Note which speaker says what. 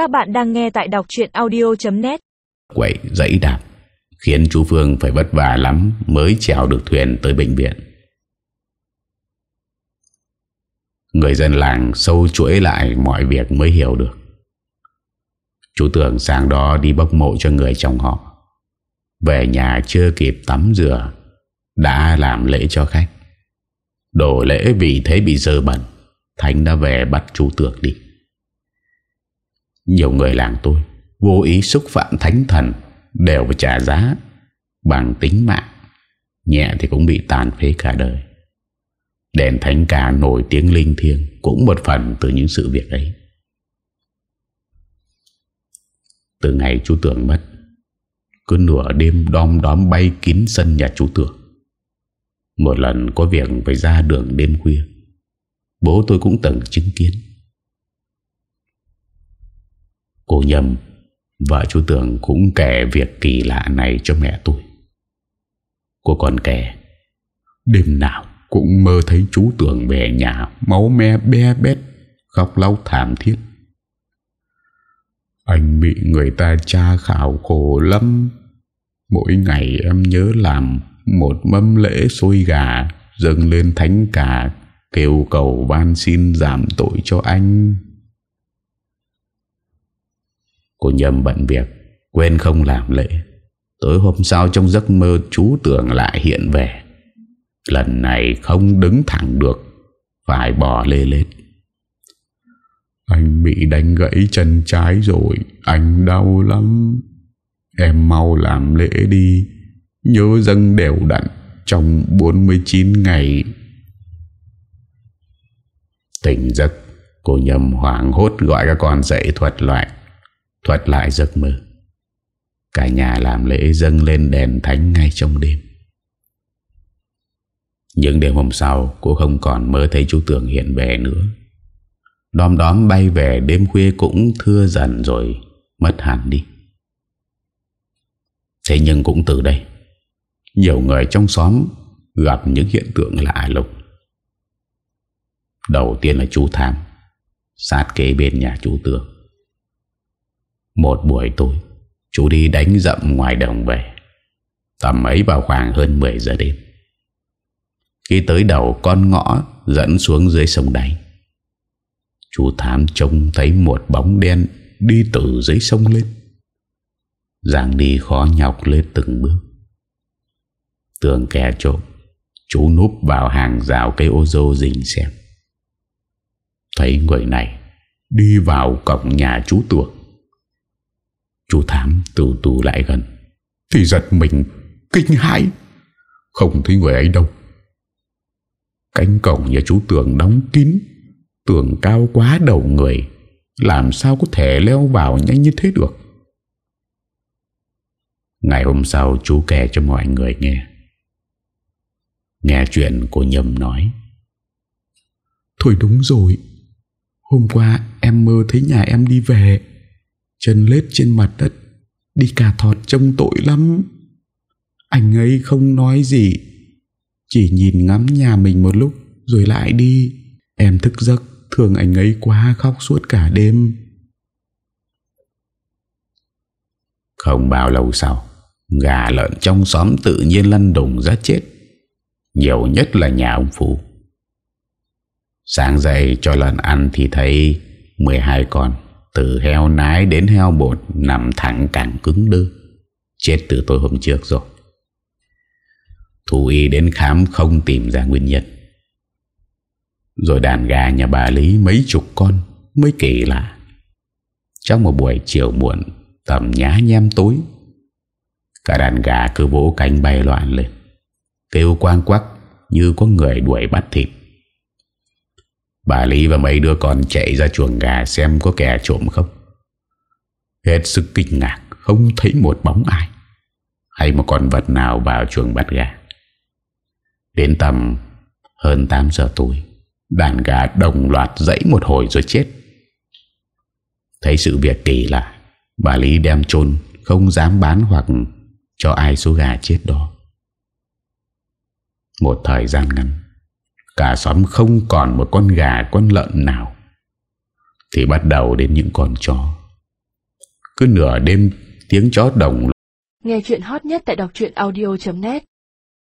Speaker 1: Các bạn đang nghe tại đọc chuyện audio.net
Speaker 2: Quậy dãy đạp, Khiến chú Phương phải vất vả lắm Mới chèo được thuyền tới bệnh viện. Người dân làng sâu chuỗi lại mọi việc mới hiểu được. Chú tưởng sáng đó đi bốc mộ cho người chồng họ. Về nhà chưa kịp tắm rửa, Đã làm lễ cho khách. Đổ lễ vì thế bị dơ bẩn, thánh đã về bắt chú tưởng đi. Nhiều người làng tôi Vô ý xúc phạm thánh thần Đều phải trả giá Bằng tính mạng, Nhẹ thì cũng bị tàn phế cả đời. Đèn thánh cả nổi tiếng linh thiêng Cũng một phần từ những sự việc ấy. Từ ngày chú tưởng mất, Cứ nửa đêm đom đóm bay kín sân nhà chú tưởng. Một lần có việc phải ra đường đêm khuya, Bố tôi cũng từng chứng kiến. Cô nhầm Vợ chú tưởng cũng kể việc kỳ lạ này cho mẹ tôi. Cô còn kể, Đêm nào cũng mơ thấy chú tưởng về nhà Máu me be bét, Khóc lau thảm thiết. Anh bị người ta tra khảo khổ lắm. Mỗi ngày em nhớ làm Một mâm lễ xôi gà Dâng lên thánh cả Kêu cầu van xin giảm tội cho anh. Cô nhầm bận việc Quên không làm lễ. Tối hôm sau trong giấc mơ chú tưởng lại hiện về. Lần này không đứng thẳng được Phải bò lê lết. Anh bị đánh gãy chân trái rồi Anh đau lắm. Em mau làm lễ đi Nhớ dâng đều đặn Trong 49 ngày. Tỉnh giấc Cô nhầm hoảng hốt gọi các con dậy thuật lại Thuật lại giấc mơ. Cả nhà làm lễ dâng lên đèn thánh ngay trong đêm. Những đêm hôm sau, Cô không còn mơ thấy chú Tường hiện về nữa. Đom đóm bay về, đêm khuya cũng thưa dần rồi Mất hẳn đi. Thế nhưng cũng từ đây, Nhiều người trong xóm Gặp những hiện tượng lạ lục Đầu tiên là chú Tham, Sát kế bên nhà chú Tường. Một buổi tối, Chú đi đánh rậm ngoài đồng về. Tầm ấy vào khoảng hơn 10 giờ đêm. Khi tới đầu con ngõ Dẫn xuống dưới sông đáy, Chú Thám trông thấy một bóng đen Đi từ dưới sông lên. Giang đi khó nhọc lên từng bước. Tường kẻ trộm Chú núp vào hàng rào cây ô dô dình xem Thấy người này Đi vào cổng nhà chú Tuộc. Chú Thám từ từ lại gần. Thì giật mình Kinh hãi. Không thấy người ấy đâu. Cánh cổng nhà chú Tường đóng kín. Tường cao quá đầu người. Làm sao có thể leo vào nhanh như thế được? Ngày hôm sau chú kể cho mọi người nghe. Nghe chuyện của Nhâm nói. Thôi đúng rồi. Hôm qua em mơ thấy nhà em đi về Chân lết trên mặt đất. Đi cà thọt trông tội lắm. Anh ấy không nói gì. Chỉ nhìn ngắm nhà mình một lúc, Rồi lại đi. Em thức giấc Thường anh ấy quá, khóc suốt cả đêm. Không bao lâu sau, Gà lợn trong xóm tự nhiên lăn đùng ra chết. Nhiều nhất là nhà ông Phú. Sáng dậy cho lợn ăn thì thấy 12 con. Từ heo nái đến heo bột Nằm thẳng càng cứng đơ. Chết từ tối hôm trước rồi. Thú y đến khám không tìm ra nguyên nhân. Rồi đàn gà nhà bà Lý mấy chục con Mới kỳ lạ Trong một buổi chiều muộn, Tầm nhá nhem tối, Cả đàn gà cứ vỗ cánh bay loạn lên. Kêu quang quắc Như có người đuổi bắt thịt. Bà Lý và mấy đứa con chạy ra chuồng gà xem có kẻ trộm không. Hết sức kinh ngạc, không thấy một bóng ai. Hay một con vật nào vào chuồng bắt gà. Đến tầm hơn 8 giờ tối, đàn gà đồng loạt dãy một hồi rồi chết. Thấy sự việc kỳ lạ, bà Lý đem chôn không dám bán hoặc cho ai số gà chết đó. Một thời gian ngắn, Cả xóm không còn một con gà, con lợn nào. Thì bắt đầu đến những con chó. Cứ nửa đêm, tiếng chó đồng
Speaker 1: Nghe chuyện hot nhất tại đọc audio.net